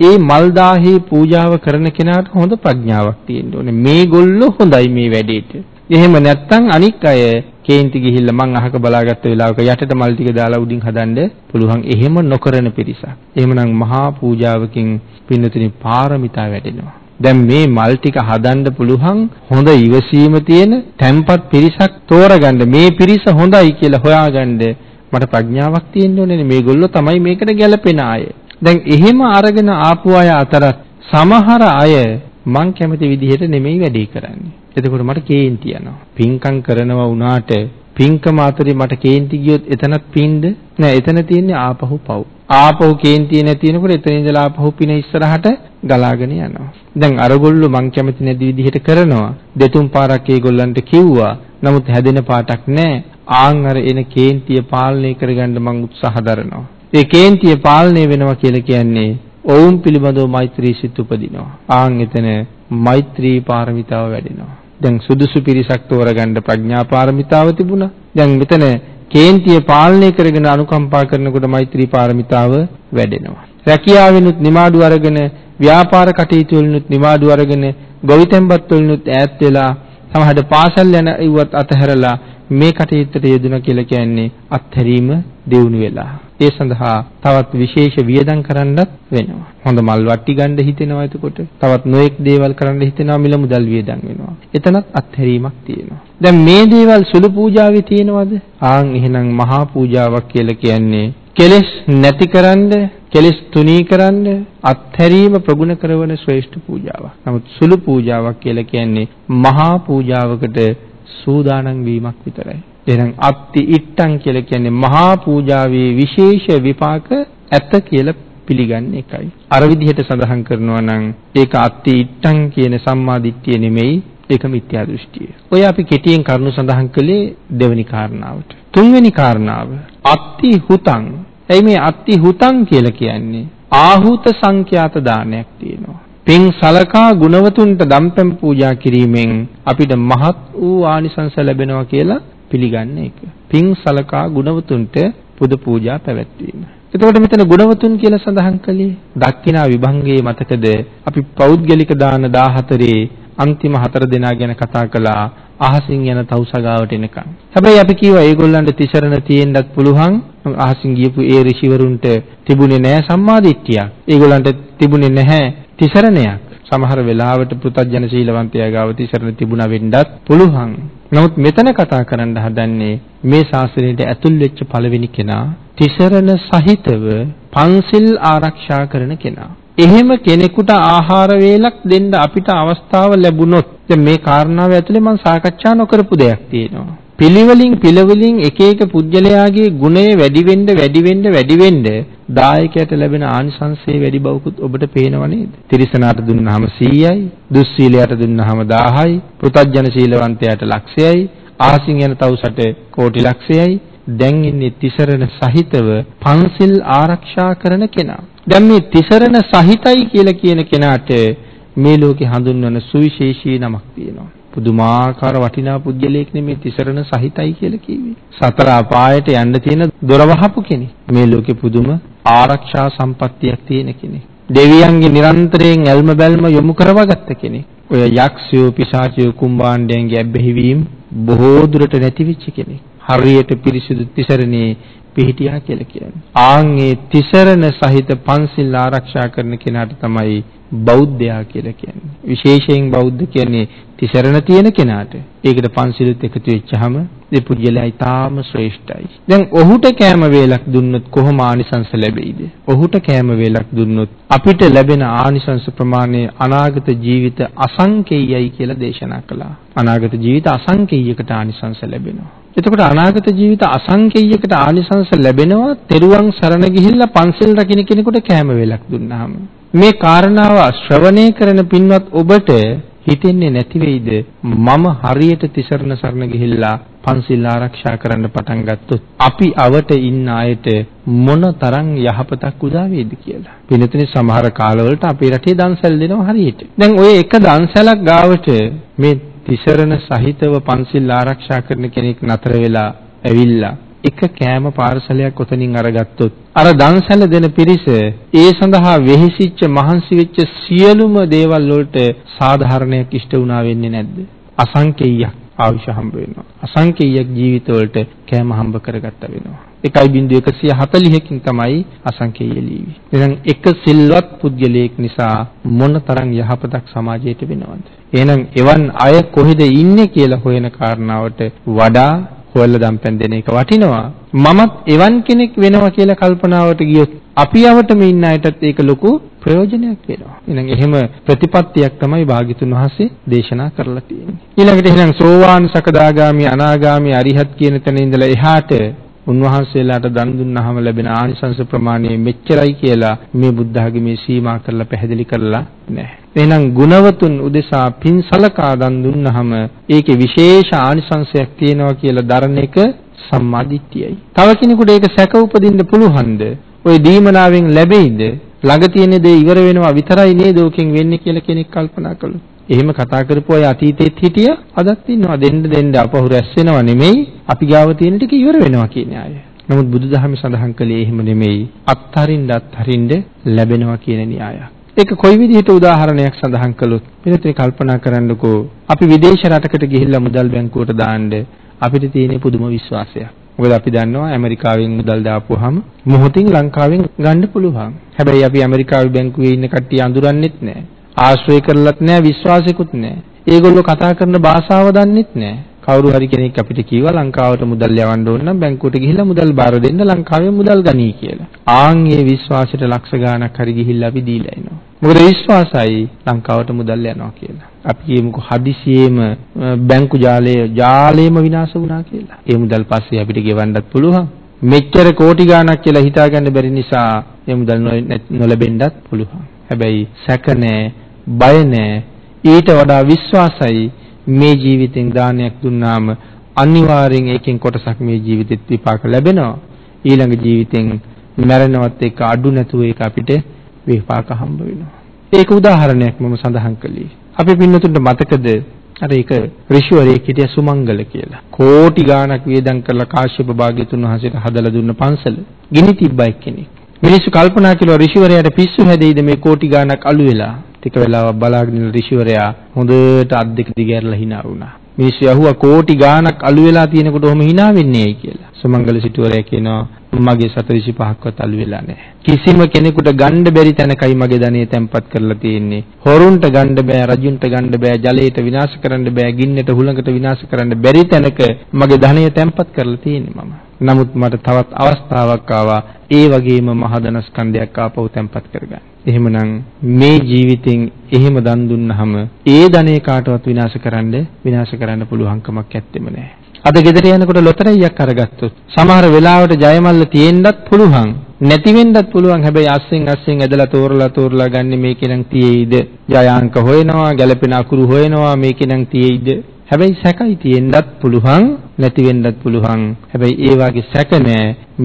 Speaker 1: ඒ මල් දාහේ පූජාව කරන කෙනාට හොඳ ප්‍රඥාවක් තියෙන්න ඕනේ. මේගොල්ලෝ හොඳයි මේ වැඩේට. එහෙම නැත්නම් අනික් අය කේන්ති ගිහිල්ලා මං අහක බලාගත්ත වෙලාවක යටට මල් ටික දාලා උඩින් හදන්න පුළුවන්. එහෙම නොකරන පිරිසක්. එහෙමනම් මහා පූජාවකින් පින්නතුනි පාරමිතා වැඩෙනවා. දැන් මේ මල් ටික හදන්න පුළුවන් හොඳ ඉවසීම තියෙන තැම්පත් පිරිසක් තෝරගන්න මේ පිරිස හොඳයි කියලා හොයාගන්න මට ප්‍රඥාවක් තියෙන්න ඕනේ මේගොල්ලෝ තමයි මේකට ගැළපෙන අය. දැන් එහෙම අරගෙන ආපු අය අතරත් සමහර අය මං කැමති විදිහට නෙමෙයි වැඩේ කරන්නේ. එතකොට මට කේන්ති යනවා. පින්කම් කරනවා වුණාට පින්කම අතරේ මට කේන්ති ගියොත් එතනත් පින්ද නෑ එතන තියෙන්නේ ආපහු පව්. ආපහු කේන්තිය නැතිනකොට එතන ඉඳලා ආපහු පින ඉස්සරහට ගලාගෙන යනවා. දැන් අරගොල්ලෝ මං කැමති නැති විදිහට කරනවා. දෙතුන් පාරක් ඒගොල්ලන්ට කිව්වා. නමුත් හැදෙන පාටක් නෑ. ආන් අර එන කේන්තිය පාලනය කරගන්න මං උත්සාහ දරනවා. ඒ කේන්තිය පාලනය වෙනවා කියලා කියන්නේ ඔවුන් පිළිබඳව මෛත්‍රී සිත් උපදිනවා. ආන් එතන මෛත්‍රී පාරමිතාව වැඩෙනවා. දැන් සුදුසු පිරිසක් තෝරගන්න ප්‍රඥා පාරමිතාව තිබුණා. දැන් මෙතන කේන්තිය පාලනය කරගෙන අනුකම්පා කරනකොට මෛත්‍රී පාරමිතාව වැඩෙනවා. රැකියාවෙනුත් නිමාඩු අරගෙන ව්‍යාපාර කටයුතු වලිනුත් නිමාඩු අරගෙන ගොවිතැන්පත් වලිනුත් ඈත් වෙලා සමහරට පාසල් යන ඉවත් අතහැරලා මේ කටයුත්තට යෙදුණා කියලා කියන්නේ අත්හැරීම දියුණු වෙලා. ඒ සඳහා තවත් විශේෂ වියදම් කරන්නත් වෙනවා. හොඳ මල් වට්ටි ගන්න හිතෙනවා එතකොට. තවත් නොඑක් දේවල් කරන්න හිතෙනවා මිල මුදල් වියදම් වෙනවා. එතනත් අත්හැරීමක් තියෙනවා. දැන් මේ දේවල් සුළු පූජාවේ තියෙනවද? ආන් එහෙනම් මහා පූජාවක් කියලා කියන්නේ කෙලෙස් නැතිකරන්න කෙලෙස් තුනීකරන්න අත්හැරීම ප්‍රගුණ කරන ශ්‍රේෂ්ඨ පූජාවක්. නමුත් සුළු පූජාවක් කියලා කියන්නේ මහා පූජාවකට සූදානම් වීමක් විතරයි. එහෙනම් අත්ති ඉට්ටම් කියලා කියන්නේ මහා පූජාවේ විශේෂ විපාක ඇත කියලා පිළිගන්නේ එකයි. අර විදිහට සඳහන් කරනවා නම් ඒක අත්ති ඉට්ටම් කියන සම්මා දිට්ඨිය නෙමෙයි ඒක මිත්‍යා දෘෂ්ටිය. ඔය අපි කෙටියෙන් කරුණු සඳහන් කළේ දෙවෙනි කාරණාවට. තුන්වෙනි කාරණාව අත්ති හුතං. එයි මේ අත්ති හුතං කියලා කියන්නේ ආහුත සංඛ්‍යාත දානයක් තියෙනවා. පින් සලකා ගුණවතුන්ට දම්පැන් පූජා කිරීමෙන් අපිට මහත් වූ ආනිසංස ලැබෙනවා කියලා පිළිගන්නේ ඒක. පින් සලකා ගුණවතුන්ට පුද පූජා පැවැත්වීම. එතකොට මෙතන ගුණවතුන් කියලා සඳහන් කළේ දක්ෂිනා විභංගයේ මතකද අපි පෞද්ගලික දාන 14 අන්තිම හතර දෙනා ගැන කතා කළා අහසින් යන තවුසගාවට එනකන්. හැබැයි අපි කිව්වා ඒගොල්ලන්ට තිසරණ තියෙන්නත් පුළුවන් අහසින් ගියපු ඒ ඍෂිවරුන්ට තිබුණේ නැහැ සම්මාදිට්ඨියක්. ඒගොල්ලන්ට තිබුණේ නැහැ තිසරණයක්. සමහර වෙලාවට පෘථජන ශීලවන්තයා ගාව තිසරණ තිබුණා වෙන්නත් පුළුවන්. නමුත් මෙතන කතා කරන්න හදන්නේ මේ ශාසනයට ඇතුල් වෙච්ච පළවෙනි කෙනා තිසරණ සහිතව පන්සිල් ආරක්ෂා කරන කෙනා. එහෙම කෙනෙකුට ආහාර වේලක් දෙන්න අපිට අවස්ථාව ලැබුණොත් දැන් මේ කාරණාව ඇතුලේ මම සාකච්ඡා නොකරපු දෙයක් තියෙනවා. පිළිවෙලින් පිළිවෙලින් එක එක පුජ්‍යලයාගේ ගුණය වැඩි වෙන්න වැඩි වෙන්න වැඩි වෙන්න දායකයට ලැබෙන ආනිසංසයේ වැඩි බවකුත් ඔබට පේනව නේද? තිරිසනාට දුන්නාම 100යි, දුස්සීලයට දුන්නාම 1000යි, පෘතජන ශීලවන්තයාට ලක්ෂයයි, ආසින් යන තවුසට කෝටි ලක්ෂයයි. දැන් ඉන්නේ තිසරණ සහිතව පන්සිල් ආරක්ෂා කරන කෙනා. දැන් මේ තිසරණ සහිතයි කියලා කියන කෙනාට මේ ලෝකේ හඳුන්වන සුවිශේෂී නමක් තියෙනවා. පුදුමාකාර වටිනා පුජ්‍යලයක් නෙමේ තිසරණ සහිතයි කියලා කිව්වේ. සතර අපායට යන්න තියෙන දොර වහපු කෙනෙක්. මේ ලෝකේ පුදුම ආරක්ෂා සම්පත්තියක් තියෙන කෙනෙක්. දෙවියන්ගේ නිරන්තරයෙන් ඇල්ම බැල්ම යොමු කරවගත්ත කෙනෙක්. ඔය යක්ෂයෝ පිශාචයෝ කුම්භාණ්ඩයන්ගේ ඇබ්බැහිවීම බොහෝ දුරට නැති වෙච්ච කෙනෙක්. හරියට පිරිසිදු තිසරණේ පිහිටියා කියලා කියන්නේ. ආන්ගේ තිසරණ සහිත පන්සිල් ආරක්ෂා කරන කෙනාට තමයි බෞද්ධයා කියලා කියන්නේ. විශේෂයෙන් බෞද්ධ කියන්නේ තිසරණ තියෙන කෙනාට. ඒකට පන්සිලුත් එකතු වෙච්චාම ඒ පුජ්‍යලයා ඊටාම ශ්‍රේෂ්ඨයි. දැන් ඔහුට කෑම වේලක් දුන්නොත් කොහොම ආනිසංස ලැබෙයිද? ඔහුට කෑම වේලක් දුන්නොත් අපිට ලැබෙන ආනිසංස ප්‍රමාණය අනාගත ජීවිත අසංකේයයි කියලා දේශනා කළා. අනාගත ජීවිත අසංකේයයකට ආනිසංස ලැබෙනවා. එතකොට අනාගත ජීවිත අසංකේයයකට ආනිසංස ලැබෙනවා තෙරුවන් සරණ ගිහිල්ලා පන්සල් රකින්න කෙනෙකුට කෑම වේලක් දුන්නාම. මේ කාරණාව ශ්‍රවණය කරන පින්වත් ඔබට හිතෙන්නේ නැති වෙයිද මම හරියට තිසරණ සරණ ගිහිල්ලා පන්සිල් ආරක්ෂා කරන්න පටන් ගත්තොත් අපි අවට ඉන්න අයට මොන තරම් යහපතක් උදා වේද කියලා. පිනතුනේ සමහර කාලවලට අපේ රටේ දන්සැල් දෙනවා හරියට. දැන් ඔය එක දන්සැලක් ගාවට මේ තිසරණ සහිතව පන්සිල් ආරක්ෂා කරන කෙනෙක් නතර වෙලා ඇවිල්ලා එක කෑම පාර්සලයක් ඔතනින් අරගත්තොත් අර දන්සැල දෙන පිරිස ඒ සඳහා වෙහිසිච්ච මහන්සි වෙච්ච සියලුම දේවල් වලට සාධාරණයක් ඉෂ්ට වුණා වෙන්නේ නැද්ද? අසංකේයයක් ආවිෂ හම්බ වෙනවා. අසංකේයයක් ජීවිතවලට කෑම හම්බ කරගත්ත වෙනවා. 1.140කින් තමයි අසංකේය ලීවි. එහෙනම් එක සිල්වත් පුද්ගලයෙක් නිසා මොන තරම් යහපතක් සමාජයට වෙනවද? එහෙනම් එවන් අය කොහෙද ඉන්නේ කියලා හොයන කාරණාවට වඩා හොයලා දම්පැන් දෙන එක වටිනවා. මමත් එවන් කෙනෙක් වෙනවා කියලා කල්පනාවට ගියොත් අපි යවටම ඉන්න අයටත් ඒක ලොකු ප්‍රයෝජනයක් වෙනවා. එහෙනම් එහෙම ප්‍රතිපත්තියක් තමයි භාග්‍යතුන් වහන්සේ දේශනා කරලා තියෙන්නේ. ඊළඟට එහෙනම් සෝවාන් සකදාගාමි අනාගාමි අරිහත් කියන තැන ඉඳලා එහාට උන්වහන්සේලාට දන් දුන්නාම ලැබෙන ආනිසංස ප්‍රමාණය මෙච්චරයි කියලා මේ බුද්ධ ආගමේ සීමා කරලා පැහැදිලි කරලා නැහැ. එහෙනම් ගුණවතුන් උදෙසා පින් සලකා දන් දුන්නාම ඒකේ විශේෂ ආනිසංසයක් තියෙනවා කියලා දරන එක සම්මාදිට්ඨියයි. තව කෙනෙකුට ඒක සැක උපදින්න පුළුවන්ද? ওই දීමනාවෙන් ලැබෙයිද? ළඟ තියෙන දේ ඉවර වෙනවා විතරයි නේද ඕකෙන් වෙන්නේ කියලා කෙනෙක් කල්පනා කළොත්. එහෙම කතා කරපු අය අතීතෙත් හිටිය අදත් ඉන්නවා දෙන්න දෙන්න අපහු රැස් වෙනව නෙමෙයි අපි ගාව තියෙන ටික ඉවර වෙනවා කියන අය. නමුත් බුදුදහමේ සඳහන් කළේ එහෙම නෙමෙයි අත්හරින්න අත්හරින්න ලැබෙනවා කියන න්‍යායයක්. ඒක කොයි විදිහට උදාහරණයක් සඳහන් කළොත් මෙතන කල්පනා කරන්නකෝ අපි විදේශ රටකට ගිහිල්ලා මුදල් බැංකුවට දාන්න අපිට තියෙන පුදුම විශ්වාසයක්. මොකද අපි දන්නවා ඇමරිකාවෙන් මුදල් දාපුවාම මොහොතින් ලංකාවෙන් ගන්න පුළුවන්. හැබැයි අපි ඇමරිකාවේ බැංකුවේ ඉන්න කට්ටිය අඳුරන්නෙත් නැහැ. ආශ්‍රය කරලත් නැහැ විශ්වාසෙකුත් නැහැ. ඒගොල්ලෝ කතා කරන භාෂාව දන්නෙත් නැහැ. කවුරු හරි කෙනෙක් අපිට කිව්වා ලංකාවට මුදල් යවන්න ඕන නම් බැංකුවට ගිහිල්ලා මුදල් බාර දෙන්න ලංකාවේ මුදල් ගනී කියලා. ආන් ඒ විශ්වාසයට ලක්ෂ ගාණක් හරි ගිහිල්ලා අපි දීලා එනවා. මොකද විශ්වාසයි ලංකාවට මුදල් යනවා කියලා. අපි කියමුකෝ හදිසියෙම බැංකු ජාලය ජාලයම විනාශ වුණා කියලා. ඒ මුදල් පස්සේ අපිට ගෙවන්නත් පුළුවන්. මෙච්චර කෝටි ගාණක් කියලා හිතාගන්න බැරි නිසා ඒ මුදල් නොලැබෙන්නත් පුළුවන්. හැබැයි සැක නැහැ බය නැහැ. ඊට වඩා විශ්වාසයි මේ ජීවිතෙන් දානයක් දුන්නාම අනිවාර්යෙන් ඒකෙන් කොටසක් මේ ජීවිතෙත් විපාක ලැබෙනවා. ඊළඟ ජීවිතෙන් මැරෙනවත් එක්ක අඩු නැතුව ඒක අපිට විපාක හම්බ වෙනවා. ඒක උදාහරණයක් මම සඳහන් කළේ. අපි පින්නතුන්ට මතකද අර ඒක ඍෂිවරයෙක් හිටිය සුමංගල කියලා. කෝටි ගාණක් වියදම් කරලා කාශ්‍යප භාග්‍යතුන් වහන්සේට හදලා දුන්න පන්සල. ගිනි තිබ්බා එක්කෙනෙක්. මිනිස්සු කල්පනා කළා ඍෂිවරයාට පිස්සු හැදෙයිද මේ කෝටි ගාණක් අලු වෙලා. ටික වෙලාවක් බලාගෙන ඉන්න ඍෂිවරයා හොඳට අත් දෙක දිගහැරලා hina වුණා. මිනිස්සු ඇහුවා කෝටි ගාණක් අලු වෙලා තියෙනකොට ඔහොම hina වෙන්නේ ඇයි කියලා. සුමංගල සිටුවරයා කියනවා මගේ 725ක්වත් අලු වෙලා නැහැ. කිසිම කෙනෙකුට ගන්න බැරි තැනකයි මගේ ධනෙ තැම්පත් කරලා තියෙන්නේ. හොරුන්ට ගන්න බෑ, රජුන්ට ගන්න බෑ, ජලයට විනාශ කරන්න බෑ, ගින්නට හුළඟට විනාශ කරන්න බැරි තැනක මගේ ධනෙ තැම්පත් කරලා තියෙන්නේ මම. නමුත් මට තවත් අවස්ථාවක් ආවා ඒ වගේම මහදනස්කන්ධයක් ආපහු තැම්පත් කරගන්න. එහෙමනම් මේ ජීවිතෙන් එහෙම දන් දුන්නහම ඒ ධනෙ කාටවත් විනාශ කරන්න විනාශ කරන්න පුළුවන් කමක් ඇත්තෙම නැහැ. අද ගෙදර යනකොට ලොතරැයියක් අරගත්තොත් සමහර වෙලාවට ජයමල්ල තියෙන්නත් පුළුවන් නැති වෙන්නත් පුළුවන්. හැබැයි අස්සෙන් අස්සෙන් ඇදලා තෝරලා තෝරලා ගන්න මේකේ නම් තියෙයිද? ජයාංක හොයනවා ගැළපෙන අකුරු හොයනවා මේකේ නම් තියෙයිද? හැබැයි සැකයි තියෙන්නත් පුළුවන් නැති වෙන්නත් පුළුවන්. හැබැයි ඒ වාගේ සැක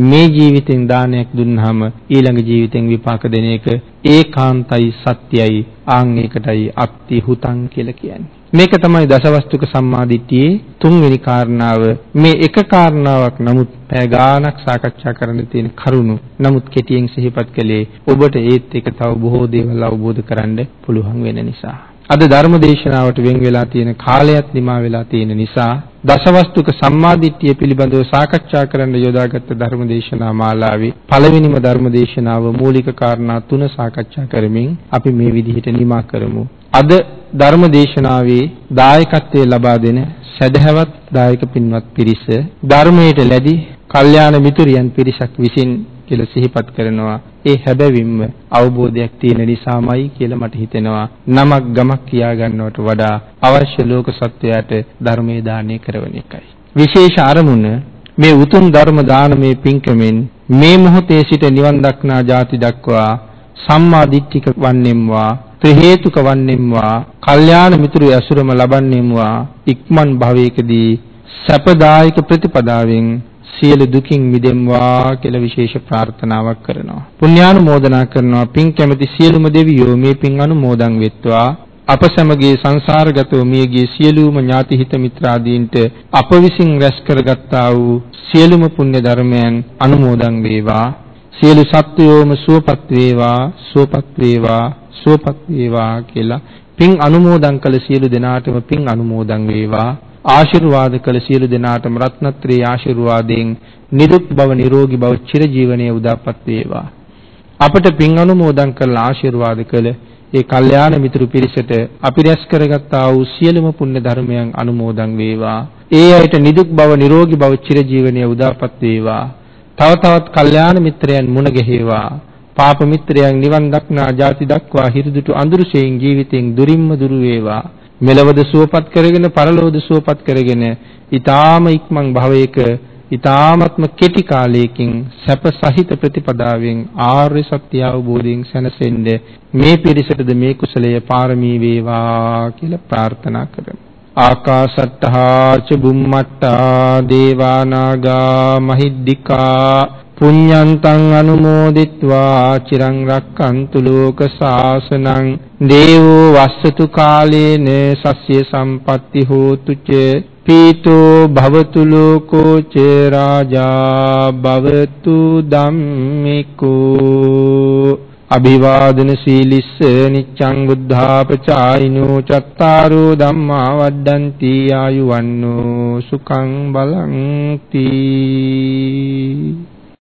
Speaker 1: මේ ජීවිතෙන් දානයක් දුන්නාම ඊළඟ ජීවිතෙන් විපාක දෙන එක ඒකාන්තයි සත්‍යයි. ආන් ඒකටයි අත්ති හුතං කියලා කියන්නේ. මේක තමයි දසවස්තුක සම්මාදිට්ඨියේ තුන්වෙනි කාරණාව. මේ එක කාරණාවක් නමුත් පැය ගාණක් සාකච්ඡා කරන්න තියෙන කරුණු. නමුත් කෙටියෙන් සිහිපත් කළේ ඔබට ඒත් එක තව බොහෝ දේවල් අවබෝධ කරන්න පුළුවන් වෙන නිසා. අද ධර්ම දේශනාවට වෙන් වෙලා තියෙන කාලයත් නිමා වෙලා තියෙන නිසා දසවස්තුක සම්මාදිට්ඨිය පිළිබඳව සාකච්ඡා කරන්න යොදාගත් ධර්ම දේශනා මාලාවේ පළවෙනිම ධර්ම දේශනාව මූලික කාරණා තුන සාකච්ඡා කරමින් අපි මේ විදිහට නිමා කරමු. අද ධර්ම දේශනාවේ දායකත්වයේ ලබා දෙන සදහැවත් දායක පින්වත් පිරිස ධර්මයට ලැබි කල්යාණ මිතුරියන් පිරිසක් විසින් කියලා සිහිපත් කරනවා. ඒ හැබැවින්ම අවබෝධයක් තියෙන නිසාමයි කියලා මට හිතෙනවා. නමක් ගමක් කියා ගන්නවට වඩා අවශ්‍ය ලෝක සත්වයාට ධර්මයේ දානය කරන එකයි. විශේෂ අරමුණ මේ උතුම් ධර්ම දානමේ පින්කමෙන් මේ මොහොතේ සිට නිවන් දක්නා ජාති දක්වා සම්මා දිට්ඨික වන්නෙම්වා ත්‍රි හේතුක වන්නෙම්වා කල්යාණ මිතුරු ඇසුරම ලබන්නෙම්වා ඉක්මන් භවයකදී සැපදායක ප්‍රතිපදාවෙන් සියලු දුකින් මිදෙම්වා කියලා විශේෂ ප්‍රාර්ථනාවක් කරනවා. පුණ්‍යානුමෝදනා කරනවා. පින් කැමති සියලුම දෙවියෝ මේ පින් අනුමෝදන් වෙත්වා. අප සමගයේ සංසාරගතව මියගිය සියලුම ඥාති හිත මිත්‍රාදීන්ට අප විසින් රැස් කරගත්තා වූ සියලුම පුණ්‍ය ධර්මයන් අනුමෝදන් වේවා. සියලු සත්වයෝම සුවපත් වේවා, සුවපත් වේවා, සුවපත් වේවා කියලා පින් අනුමෝදන් කළ සියලු දෙනාටම පින් අනුමෝදන් වේවා. ආශිර්වාද කළ සියලු දෙනාටම රත්නත්‍රී ආශිර්වාදයෙන් නිරුක් බව නිරෝගී බව චිරජීවනයේ උදාපත් වේවා. අපට පින් අනුමෝදන් කළ ආශිර්වාද කළ ඒ කල්යාණ මිතුරු පිරිසට අපි රැස් කරගත්තා වූ සියලුම පුණ්‍ය ධර්මයන් අනුමෝදන් වේවා. ඒ අයට නිදුක් බව නිරෝගී බව චිරජීවනයේ උදාපත් වේවා. තව තවත් කල්යාණ මිත්‍රයන් මුණ ගැහිවා. පාප මිත්‍රයන් නිවන් දක්නා ජාති දක්වා හිරිදුටු අඳුරුසෙයින් ජීවිතෙන් දුරින්ම දුරු වේවා. මෙලවද සුවපත් කරගෙන පරලොවද සුවපත් කරගෙන ඊ타ම ඉක්මන් භවයක ඊ타මත්ම කෙටි කාලයකින් සැප සහිත ප්‍රතිපදාවෙන් ආර්ය සත්‍ය අවබෝධයෙන් සැනසෙන්නේ මේ පිරිසටද මේ කුසලය පාරමී වේවා කියලා ප්‍රාර්ථනා කරමු. ආකාශට්ටහා ච බුම්මට්ටා දේවානාගා මහිද්దికා පුඤ්ඤන්තං අනුමෝදිත්වා චිරං රක්칸තු ලෝක සාසනං දේවෝ වස්සතු කාලේන සස්්‍ය සම්පatti හෝතු ච පීතෝ භවතු ලෝකෝ ච රාජා භවතු ධම්මිකෝ අභිවාදන සීලිස්ස නිච්ඡං බුද්ධාපචායිනෝ චත්තාරෝ ධම්මා වඩ්ඩಂತಿ ආයුවන්නෝ සුඛං බලං තී